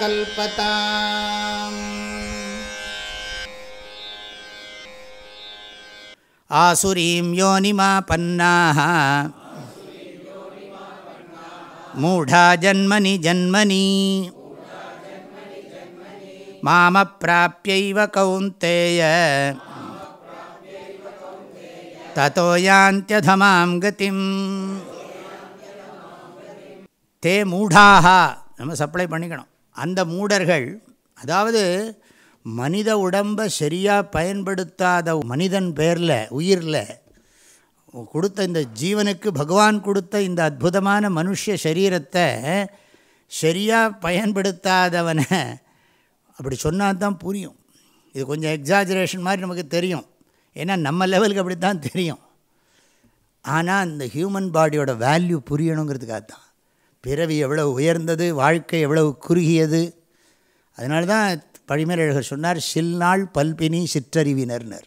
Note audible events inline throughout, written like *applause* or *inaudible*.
कल्पताम्। आसुरीं योनिमापन्नाः। मूढा जन्मनि जन्मनि। मामप्राप्यैव कौन्तेय। ततो यान्त्यधमां गतिम् தே மூடாக நம்ம சப்ளை பண்ணிக்கணும். அந்த மூடர்கள் அதாவது மனித உடம்பை சரியாக பயன்படுத்தாத மனிதன் பேரில் உயிரில் கொடுத்த இந்த ஜீவனுக்கு பகவான் கொடுத்த இந்த அற்புதமான மனுஷ சரீரத்தை சரியாக பயன்படுத்தாதவனை அப்படி சொன்னால் தான் புரியும். இது கொஞ்சம் எக்ஸாஜரேஷன் மாதிரி நமக்கு தெரியும். ஏன்னா நம்ம லெவலுக்கு அப்படி தான் தெரியும். ஆனால் இந்த ஹியூமன் பாடியோட வேல்யூ புரியணுங்கிறதுக்காக தான் பிறவி எவ்வளவு உயர்ந்தது வாழ்க்கை எவ்வளவு குறுகியது. அதனால தான் பழிமேலழகர் சொன்னார் சில்நாள் பல்பினி சிற்றறிவினர்னர்.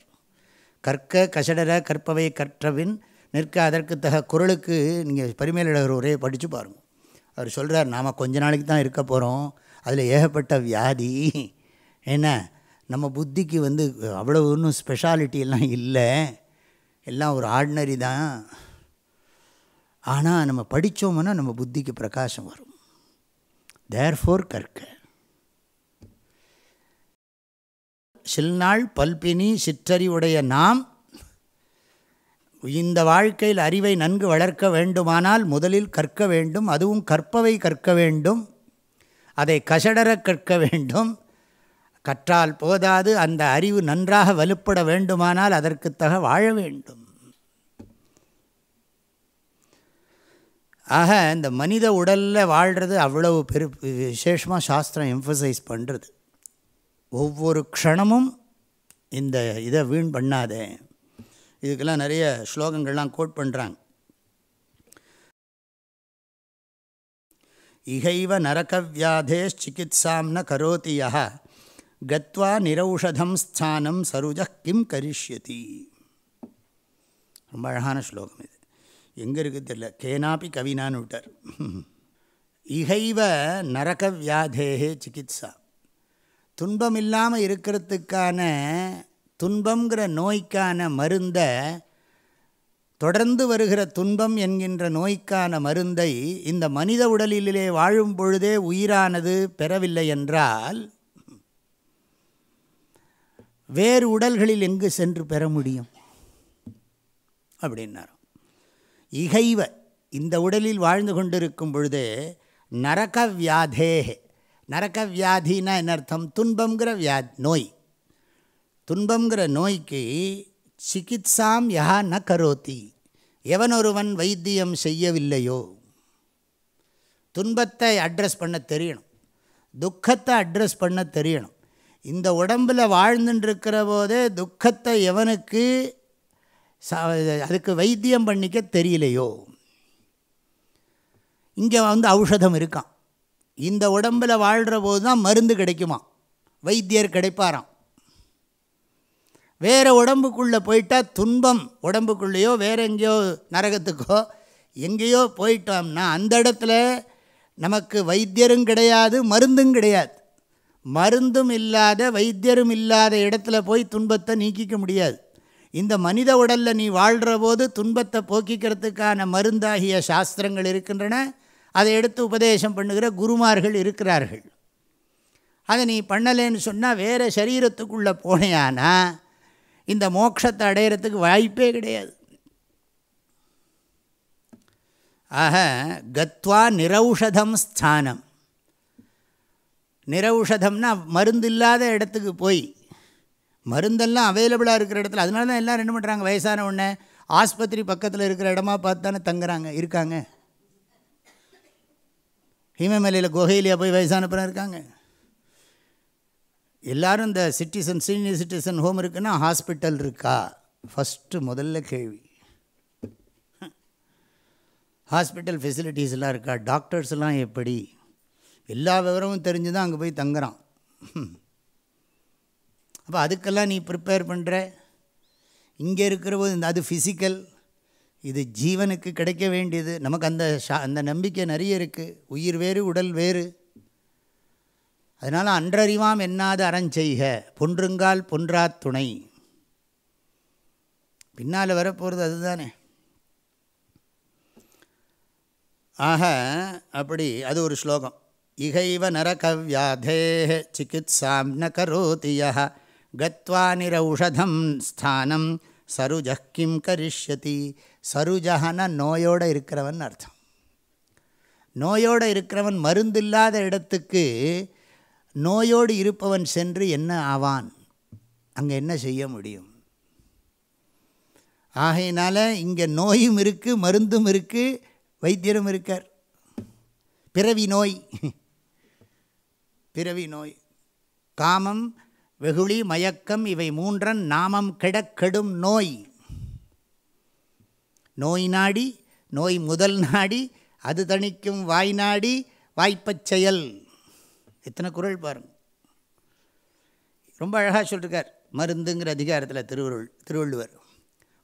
கற்க கசடர கற்பவை கற்றவின் நிற்க அதற்கு தக குரலுக்கு நீங்கள் பரிமேலழகர் ஒரே படித்து பாருங்கள் அவர் சொல்கிறார் நாம் கொஞ்ச நாளைக்கு தான் இருக்க போகிறோம் அதில் ஏகப்பட்ட வியாதி. என்ன? நம்ம புத்திக்கு வந்து அவ்வளோ ஒன்றும் ஸ்பெஷாலிட்டி எல்லாம் இல்லை. எல்லாம் ஒரு ஆர்டினரி தான். ஆனால் நம்ம படித்தோம்னா நம்ம புத்திக்கு பிரகாசம் வரும். தேர்ஃபோர் கற்க. சில்நாள் பல்பினி சிற்றறிவுடைய நாம் இந்த வாழ்க்கையில் அறிவை நன்கு வளர்க்க வேண்டுமானால் முதலில் கற்க வேண்டும் அதுவும் கற்பவை கற்க வேண்டும் அதை கசடர கற்க வேண்டும். கற்றால் போதாது அந்த அறிவு நன்றாக வலுப்பட வேண்டுமானால் அதற்குத்தக வாழ வேண்டும். ஆக இந்த மனித உடலில் வாழ்கிறது அவ்வளவு பெரு விசேஷமாக சாஸ்திரம் எம்ஃபசைஸ் பண்ணுறது ஒவ்வொரு க்ஷணமும் இந்த இதை வீண் பண்ணாதே. இதுக்கெல்லாம் நிறைய ஸ்லோகங்கள்லாம் கோட் பண்ணுறாங்க இகைவ நரகவியாதே சிகித்சாம் ந கரோதி யா கத்வா நிரௌஷதம் ஸ்தானம் சருஜ கிம் கரிஷ்யதி. ரொம்ப அழகான ஸ்லோகம் இது. எங்கே இருக்குது தெரியல. கேனாப்பி கவினான்னு விட்டார். இகைவ நரக வியாதேகே சிகித்சா. துன்பம் இல்லாமல் இருக்கிறதுக்கான துன்பங்கிற நோய்க்கான மருந்தை தொடர்ந்து வருகிற துன்பம் என்கின்ற நோய்க்கான மருந்தை இந்த மனித உடலிலே வாழும் பொழுதே உயிரானது பெறவில்லை என்றால் வேறு உடல்களில் எங்கு சென்று பெற முடியும்? அப்படின்னார். இகைவ இந்த உடலில் வாழ்ந்து கொண்டிருக்கும் பொழுது நரக வியாதேகே நரக வியாதினா என்ன அர்த்தம்? துன்பங்கிற வியா நோய். துன்பங்கிற நோய்க்கு சிகித்சாம் யா ந கரோத்தி எவனொருவன் வைத்தியம் செய்யவில்லையோ? துன்பத்தை அட்ரஸ் பண்ண தெரியணும். துக்கத்தை அட்ரஸ் பண்ண தெரியணும். இந்த உடம்பில் வாழ்ந்துட்டுருக்கிற போதே துக்கத்தை எவனுக்கு அதுக்கு வைத்தியம் பண்ணிக்க தெரியலையோ? இங்கே வந்து ஔஷதம் இருக்கான் இந்த உடம்பில் வாழ்கிற போது தான் மருந்து கிடைக்குமா வைத்தியர் கிடைப்பாராம். வேறு உடம்புக்குள்ளே போயிட்டால் துன்பம் உடம்புக்குள்ளேயோ வேறு எங்கேயோ நரகத்துக்கோ எங்கேயோ போயிட்டோம்னா அந்த இடத்துல நமக்கு வைத்தியரும் கிடையாது மருந்தும் கிடையாது. மருந்தும் இல்லாத வைத்தியரும் இல்லாத இடத்துல போய் துன்பத்தை நீக்கிக்க முடியாது. இந்த மனித உடலில் நீ வாழ்கிற போது துன்பத்தை போக்கிக்கிறதுக்கான மருந்தாகிய சாஸ்திரங்கள் இருக்கின்றன. அதை எடுத்து உபதேசம் பண்ணுகிற குருமார்கள் இருக்கிறார்கள். அதை நீ பண்ணலேன்னு சொன்னால் வேறு சரீரத்துக்குள்ளே போனேயானா இந்த மோட்சத்தை அடையிறதுக்கு வாய்ப்பே கிடையாது. ஆக கத்வா நிரௌஷதம் ஸ்தானம். நிரௌஷதம்னா மருந்து இல்லாத இடத்துக்கு போய் மருந்தெல்லாம் அவைலபிளாக இருக்கிற இடத்துல அதனால தான் எல்லாம் என்ன பண்ணுறாங்க வயசான உடனே ஆஸ்பத்திரி பக்கத்தில் இருக்கிற இடமா பார்த்து தானே தங்குறாங்க இருக்காங்க. ஹிமமலையில் குகையிலேயே போய் வயசான இருக்காங்க. எல்லோரும் இந்த சிட்டிசன் சீனியர் சிட்டிசன் ஹோம் இருக்குன்னா ஹாஸ்பிட்டல் இருக்கா? ஃபஸ்ட்டு முதல்ல கேள்வி. ஹாஸ்பிட்டல் ஃபெசிலிட்டிஸ்லாம் இருக்கா? டாக்டர்ஸ்லாம் எப்படி? எல்லா விவரமும் தெரிஞ்சு தான் அங்கே போய் தங்குறான். அப்போ அதுக்கெல்லாம் நீ ப்ரிப்பேர் பண்ணுற இங்கே இருக்கிற போது இந்த அது ஃபிசிக்கல் இது ஜீவனுக்கு கிடைக்க வேண்டியது. நமக்கு அந்த ஷா அந்த நம்பிக்கை நிறைய இருக்குது உயிர் வேறு உடல் வேறு. அதனால் அன்றறிவாம் என்னாது அறஞ்செய்க பொன்றுங்கால் பொன்றா துணை. பின்னால் வரப்போகிறது அதுதானே. ஆக அப்படி அது ஒரு ஸ்லோகம். இகைவ நரகவியாதே சிகித்சாம் ந கரோதியா கத்வா நிரௌஷதம் ஸ்தானம் சருஜ கிம் கரிஷ்யதி சருஜகன நோயோடு இருக்கிறவன் அர்த்தம். நோயோடு இருக்கிறவன் மருந்தில்லாத இடத்துக்கு நோயோடு இருப்பவன் சென்று என்ன ஆவான்? அங்கே என்ன செய்ய முடியும்? ஆகையினால் இங்கே நோயும் இருக்குது மருந்தும் இருக்குது வைத்தியரும் இருக்கார். பிறவி நோய். *laughs* பிறவி நோய். காமம் வெகுளி மயக்கம் இவை மூன்றன் நாமம் கெடக்கெடும் நோய். நோய் நாடி நோய் முதல் நாடி அது தணிக்கும் வாய் நாடி வாய்ப்பச் செயல். எத்தனை குரல் பாருங்க. ரொம்ப அழகாக சொல்லிருக்கார். மருந்துங்கிற அதிகாரத்தில் திருவருள் திருவள்ளுவர்.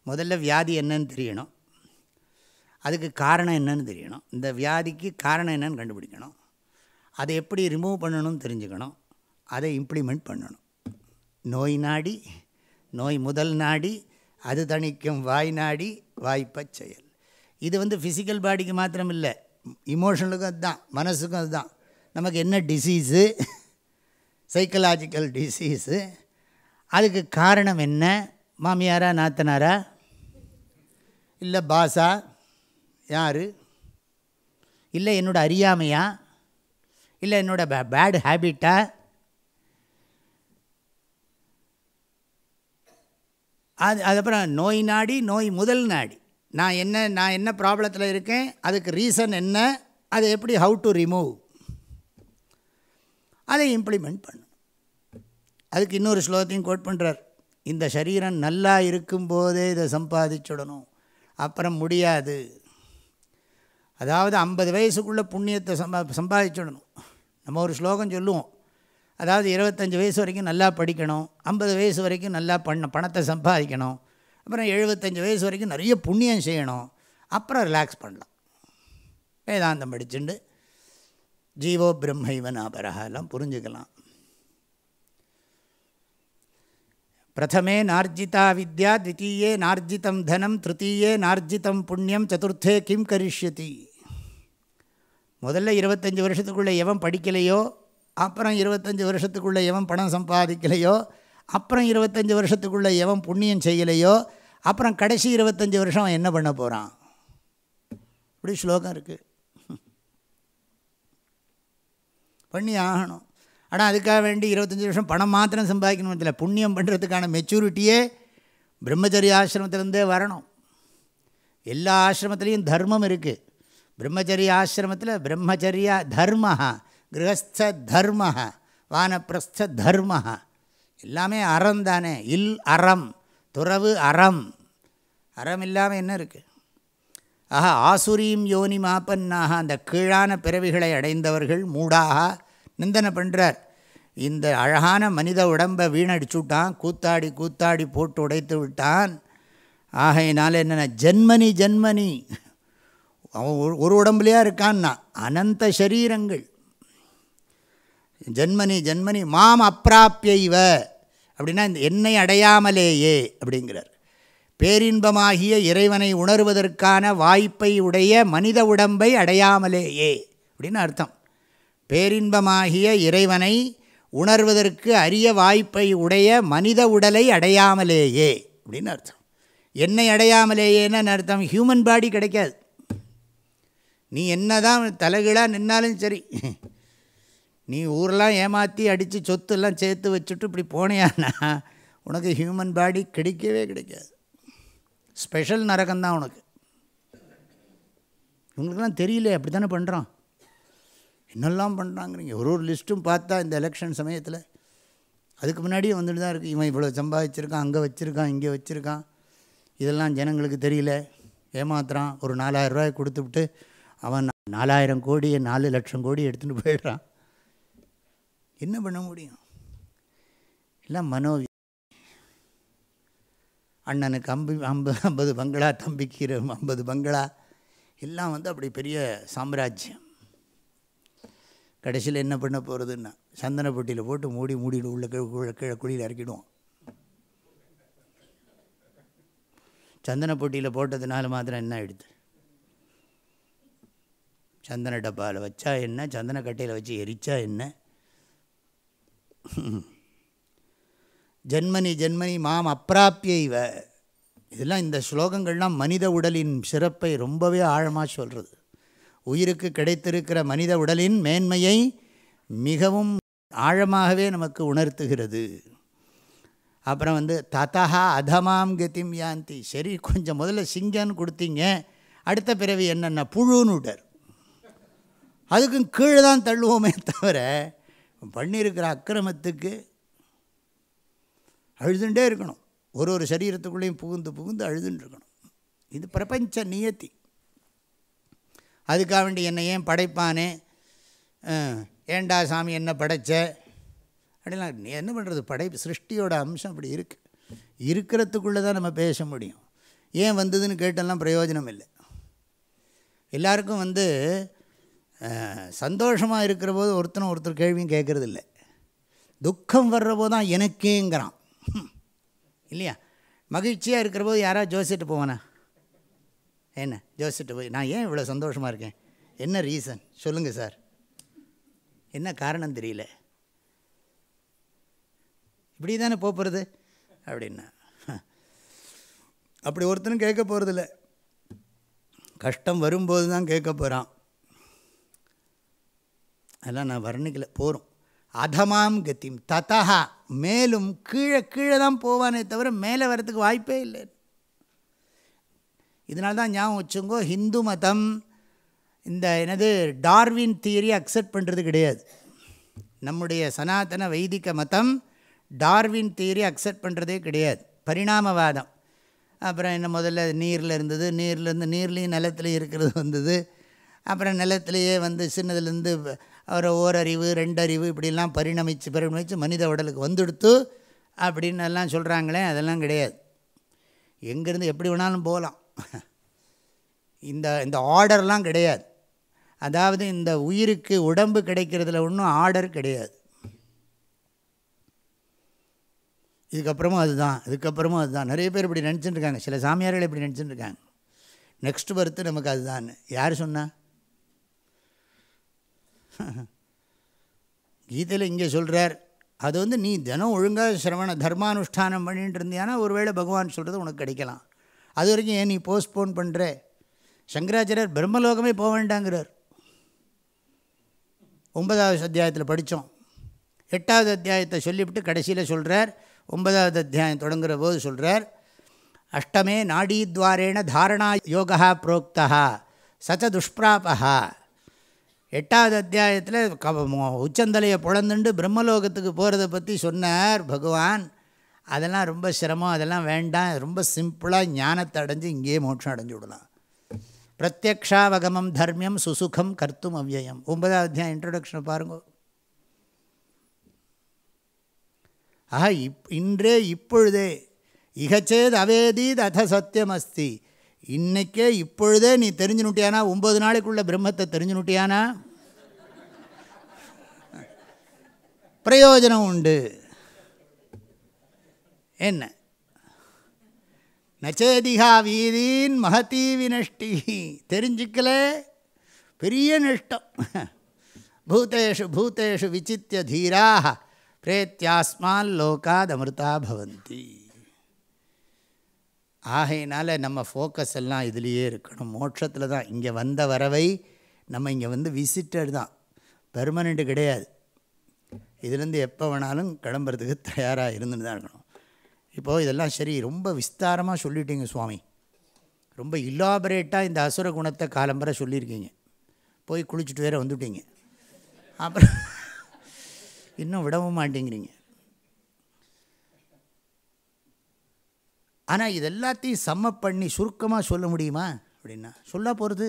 முதல்ல வியாதி என்னன்னு தெரியணும். அதுக்கு காரணம் என்னன்னு தெரியணும். இந்த வியாதிக்கு காரணம் என்னன்னு கண்டுபிடிக்கணும். அதை எப்படி ரிமூவ் பண்ணணும்னு தெரிஞ்சுக்கணும். அதை இம்ப்ளிமெண்ட் பண்ணணும். நோய் நாடி நோய் முதல் நாடி அது தணிக்கும் வாய் நாடி வாய்ப்பை செயல் இது வந்து ஃபிசிக்கல் பாடிக்கு மாத்திரம் இல்லை இமோஷனுக்கும் அதுதான் மனசுக்கும் அதுதான். நமக்கு என்ன டிசீஸு சைக்கலாஜிக்கல் டிசீஸு அதுக்கு காரணம் என்ன? மாமியாரா நாத்தனாரா? இல்லை பாஸா யார்? இல்லை என்னோடய அறியாமையா? இல்லை என்னோட பேட் ஹேபிட்டா அது அதுக்கப்புறம் நோய் நாடி நோய் முதல் நாடி. நான் என்ன நான் என்ன ப்ராப்ளத்தில் இருக்கேன் அதுக்கு ரீசன் என்ன அதை எப்படி ஹவு டு ரிமூவ் அதை இம்ப்ளிமெண்ட் பண்ணணும். அதுக்கு இன்னொரு ஸ்லோகத்தையும் கோட் பண்ணுறார் இந்த சரீரம் நல்லா இருக்கும்போதே இதை சம்பாதிச்சுடணும் அப்புறம் முடியாது. அதாவது ஐம்பது வயசுக்குள்ளே புண்ணியத்தை சம்பா சம்பாதிச்சுடணும் நம்ம ஒரு ஸ்லோகம் சொல்லுவோம். அதாவது இருபத்தஞ்சி வயசு வரைக்கும் நல்லா படிக்கணும் ஐம்பது வயசு வரைக்கும் நல்லா பண்ண பணத்தை சம்பாதிக்கணும் அப்புறம் எழுபத்தஞ்சி வயசு வரைக்கும் நிறைய புண்ணியம் செய்யணும் அப்புறம் ரிலாக்ஸ் பண்ணலாம். வேதாந்தம் படிச்சுண்டு ஜீவோ பிரம்மைவன் அபரகெல்லாம் எல்லாம் புரிஞ்சுக்கலாம். பிரதமே நார்ஜிதா வித்யா த்வித்தீயே நார்ஜிதம் தனம் திருத்தீயே நார்ஜிதம் புண்ணியம் சதுர்த்தே கிம் கரிஷ்யதி. முதல்ல இருபத்தஞ்சி வருஷத்துக்குள்ளே எவன் படிக்கலையோ அப்புறம் இருபத்தஞ்சி வருஷத்துக்குள்ளே எவன் பணம் சம்பாதிக்கலையோ அப்புறம் இருபத்தஞ்சி வருஷத்துக்குள்ளே எவன் புண்ணியம் செய்யலையோ அப்புறம் கடைசி இருபத்தஞ்சி வருஷம் அவன் என்ன பண்ண போகிறான் இப்படி ஸ்லோகம் இருக்குது பண்ணி ஆகணும். ஆனால் அதுக்காக வேண்டி இருபத்தஞ்சி வருஷம் பணம் மாத்திரம் சம்பாதிக்கணும் இல்லை புண்ணியம் பண்ணுறதுக்கான மெச்சூரிட்டியே பிரம்மச்சரிய ஆசிரமத்திலேருந்தே வரணும். எல்லா ஆசிரமத்துலேயும் தர்மம் இருக்குது பிரம்மச்சரிய ஆசிரமத்தில் பிரம்மச்சரியா தர்மஹா. கிரகஸ்தர்ம வானப்பிரஸ்தர்ம எல்லாமே அறம் தானே. இல் அறம் துறவு அறம். அறம் இல்லாமல் என்ன இருக்குது ஆஹா ஆசுரீம் யோனி மாப்பன்னாக அந்த கீழான பிறவிகளை அடைந்தவர்கள் மூடாக நிந்தனை பண்ணுறார் இந்த அழகான மனித உடம்பை வீணடிச்சுட்டான் கூத்தாடி கூத்தாடி போட்டு உடைத்து விட்டான். ஆகையினால என்னென்ன ஜென்மனி ஜென்மனி. அவன் ஒரு உடம்புலையா இருக்கான்னா அனந்த சரீரங்கள். ஜென்மனி ஜென்மனி மாம் அப்பிராப்பிய இவ அப்படின்னா இந்த என்னை அடையாமலேயே அப்படிங்கிறார். பேரின்பமாகிய இறைவனை உணர்வதற்கான வாய்ப்பை உடைய மனித உடம்பை அடையாமலேயே அப்படின்னு அர்த்தம். பேரின்பமாகிய இறைவனை உணர்வதற்கு அரிய வாய்ப்பை உடைய மனித உடலை அடையாமலேயே அப்படின்னு அர்த்தம். என்னை அடையாமலேயேன்னு அர்த்தம்? ஹியூமன் பாடி கிடைக்காது. நீ என்ன தான் தலைகளாக நின்னாலும் சரி. நீ ஊரெலாம் ஏமாற்றி அடித்து சொத்தெல்லாம் சேர்த்து வச்சுட்டு இப்படி போனியான்னா உனக்கு ஹியூமன் பாடி கிடைக்கவே கிடைக்காது. ஸ்பெஷல் நரகம்தான் உனக்கு. உங்களுக்குலாம் தெரியல அப்படி தானே பண்ணுறான் என்னெல்லாம் பண்ணுறாங்கிறீங்க ஒரு ஒரு லிஸ்ட்டும் பார்த்தா இந்த எலெக்ஷன் சமயத்தில் அதுக்கு முன்னாடியே வந்துட்டு தான் இருக்குது இவன் இவ்வளோ சம்பாதிச்சிருக்கான் அங்கே வச்சுருக்கான் இங்கே வச்சுருக்கான். இதெல்லாம் ஜனங்களுக்கு தெரியல. ஏமாத்துறான். ஒரு நாலாயிரம் ரூபாய் கொடுத்துவிட்டு அவன் நாலாயிரம் கோடி நாலு லட்சம் கோடி எடுத்துகிட்டு போயிடுறான். என்ன பண்ண முடியும்? எல்லாம் மனோ அண்ணனுக்கு அம்பு ஐம்பது ஐம்பது பங்களா தம்பிக்கு ஐம்பது பங்களா. எல்லாம் வந்து அப்படி பெரிய சாம்ராஜ்யம். கடைசியில் என்ன பண்ண போகிறதுன்னா சந்தன பெட்டியில் போட்டு மூடி மூடிட்டு உள்ள கீழே கீழே கீழே குழியில் இறக்கிடுவோம். சந்தன பொட்டியில் போட்டதுனால மாத்திரம் என்ன ஆயிடுது? சந்தன டப்பாவில் வச்சா என்ன? சந்தன கட்டையில் வச்சு எரிச்சா என்ன? *coughs* ஜென்மனி ஜென்மனி மாம் அப்பிராப்பிய இவ. இதெல்லாம் இந்த ஸ்லோகங்கள்லாம் மனித உடலின் சிறப்பை ரொம்பவே ஆழமாக சொல்கிறது உயிருக்கு கிடைத்திருக்கிற மனித உடலின் மேன்மையை மிகவும் ஆழமாகவே நமக்கு உணர்த்துகிறது. அப்புறம் வந்து ததா அதமாம் கதிம் யாந்தி. சரி கொஞ்சம் முதல்ல சிங்கன்னு கொடுத்தீங்க. அடுத்த பிறவி என்னென்ன புழுன்னு விட்டார். அதுக்கும் கீழே தான் தள்ளுவோமே தவிர பண்ணியிருக்கிற அக்கிரமத்துக்கு அழுதுண்டே இருக்கணும். ஒரு ஒரு சரீரத்துக்குள்ளேயும் புகுந்து புகுந்து அழுதுன்ட்ருக்கணும் இது பிரபஞ்ச நியத்தி. அதுக்காக வேண்டி என்னை ஏன் படைப்பானே? ஏண்டா ஏன்டா சாமி என்ன படைச்ச? அப்படிலாம் நீ என்ன பண்ணுறது படை சிருஷ்டியோட அம்சம் அப்படி இருக்குது இருக்கிறதுக்குள்ளே தான் நம்ம பேச முடியும். ஏன் வந்ததுன்னு கேட்டெல்லாம் பிரயோஜனம் இல்லை. எல்லாருக்கும் வந்து சந்தோஷமாக இருக்கிற போது ஒருத்தனும் ஒருத்தர் கேள்வியும் கேட்குறது இல்லை துக்கம் வர்ற போது தான் எனக்கேங்கிறான் இல்லையா? மகிழ்ச்சியாக இருக்கிற போது யாராவது ஜோசிட்டு போவானா? என்ன? ஜோசிட்டு போய் நான் ஏன் இவ்வளோ சந்தோஷமாக இருக்கேன்? என்ன ரீசன் சொல்லுங்கள் சார். என்ன காரணம் தெரியல. இப்படி தானே போகிறது அப்படின்னா அப்படி ஒருத்தனும் கேட்க போகிறதில்ல கஷ்டம் வரும்போது தான் கேட்க போகிறான் அதெல்லாம் நான் வர்ணிக்கல போகிறோம் அதமாம் கத்திம் ததா மேலும் கீழே கீழே தான் போவானே தவிர மேலே வரத்துக்கு வாய்ப்பே இல்லை. இதனால தான் ஞாபகம் வச்சுங்கோ ஹிந்து மதம் இந்த என்னது டார்வின் தியரி அக்செப்ட் பண்ணுறது கிடையாது. நம்முடைய சனாதன வைதிக மதம் டார்வின் தியரி அக்செப்ட் பண்ணுறதே கிடையாது. பரிணாமவாதம். அப்புறம் என்ன முதல்ல நீரில் இருந்தது நீர்லேருந்து நீர்லேயும் நிலத்துலையும் இருக்கிறது வந்தது. அப்புறம் நிலத்துலேயே வந்து சின்னதுலேருந்து அவரை ஓரறிவு ரெண்டறிவு இப்படிலாம் பரிணமித்து பரிணமித்து மனித உடலுக்கு வந்துடுத்து அப்படின்னு எல்லாம் சொல்கிறாங்களே அதெல்லாம் கிடையாது. எங்கேருந்து எப்படி வேணாலும் போகலாம். இந்த இந்த ஆர்டர்லாம் கிடையாது. அதாவது இந்த உயிருக்கு உடம்பு கிடைக்கிறதுல ஒன்றும் ஆர்டர் கிடையாது. இதுக்கப்புறமும் அதுதான் இதுக்கப்புறமும் அதுதான். நிறைய பேர் இப்படி நினச்சிட்டு இருக்காங்க. சில சாமியார்கள் இப்படி நினச்சிட்டு இருக்காங்க. நெக்ஸ்ட் பர்த்து நமக்கு அதுதான். யார் சொன்னால் கீதையில் இங்கே சொல்கிறார் அது வந்து நீ தினம் ஒழுங்காக சிரவண தர்மானுஷ்டானம் பண்ணிட்டு இருந்தியானா ஒருவேளை பகவான் சொல்கிறது உனக்கு கிடைக்கலாம். அது வரைக்கும் ஏன் நீ போஸ்ட்போன் பண்ணுற சங்கராச்சாரியர் பிரம்மலோகமே போக வேண்டாங்கிறார். ஒன்பதாவது அத்தியாயத்தில் படித்தோம் எட்டாவது அத்தியாயத்தை சொல்லிவிட்டு கடைசியில் சொல்கிறார் ஒன்பதாவது அத்தியாயம் தொடங்குகிற போது சொல்கிறார் அஷ்டமே நாடீத்வாரேண தாரணா யோகா புரோக்தா சச்ச துஷ்பிராபா எட்டாவது அத்தியாயத்தில் க உச்சந்தலையை புலந்துண்டு பிரம்மலோகத்துக்கு போகிறத பற்றி சொன்னார் பகவான். அதெல்லாம் ரொம்ப சிரமம் அதெல்லாம் வேண்டாம் ரொம்ப சிம்பிளாக ஞானத்தை அடைஞ்சு இங்கேயே மோட்சம் அடைஞ்சு விடலாம். பிரத்யக்ஷாவகமம் தர்மியம் சுசுகம் கர்த்தும் அவ்யயம். ஒன்பதாவது அத்தியாயம் இன்ட்ரடக்ஷனை பாருங்க. ஆஹா இப் இன்றே இப்பொழுதே இகச்சேத் அவேதீத் அத சத்தியம் அஸ்தி இன்றைக்கே இப்பொழுதே நீ தெரிஞ்சுனுட்டியானா? ஒம்பது நாளைக்குள்ள பிரம்மத்தை தெரிஞ்சுனுட்டியானா? பிரயோஜனம் உண்டு. என்ன? நச்சேதிகா வீதின் மகதீ வினஷ்டி. தெரிஞ்சிக்கல? பெரிய நஷ்டம். பூத்தேஷு பூத்தேஷு விசித்திய தீராக பிரேத்தியாஸ்மான் லோகாத் அமிர்தா பவந்தி. ஆகையினால் நம்ம ஃபோக்கஸ் எல்லாம் இதுலேயே இருக்கணும். மோட்சத்தில் தான். இங்கே வந்த வரவை நம்ம இங்கே வந்து விசிட்டர் தான். பெர்மனெண்ட்டு கிடையாது. இதுலேருந்து எப்போ வேணாலும் கிளம்புறதுக்கு தயாராக இருந்துன்னு தான் இருக்கணும். இப்போது இதெல்லாம் சரி ரொம்ப விஸ்தாரமாக சொல்லிட்டீங்க சுவாமி. ரொம்ப இல்லாபரேட்டாக இந்த அசுர குணத்தை காலம்பரை சொல்லியிருக்கீங்க. போய் குளிச்சுட்டு வேற வந்துவிட்டீங்க அப்புறம் இன்னும் விடவும் மாட்டேங்கிறீங்க. ஆனால் இது எல்லாத்தையும் சம்ம பண்ணி சுருக்கமாக சொல்ல முடியுமா அப்படின்னா சொல்ல போகிறது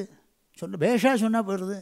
சொல்ல பேஷாக சொன்னால் போகிறது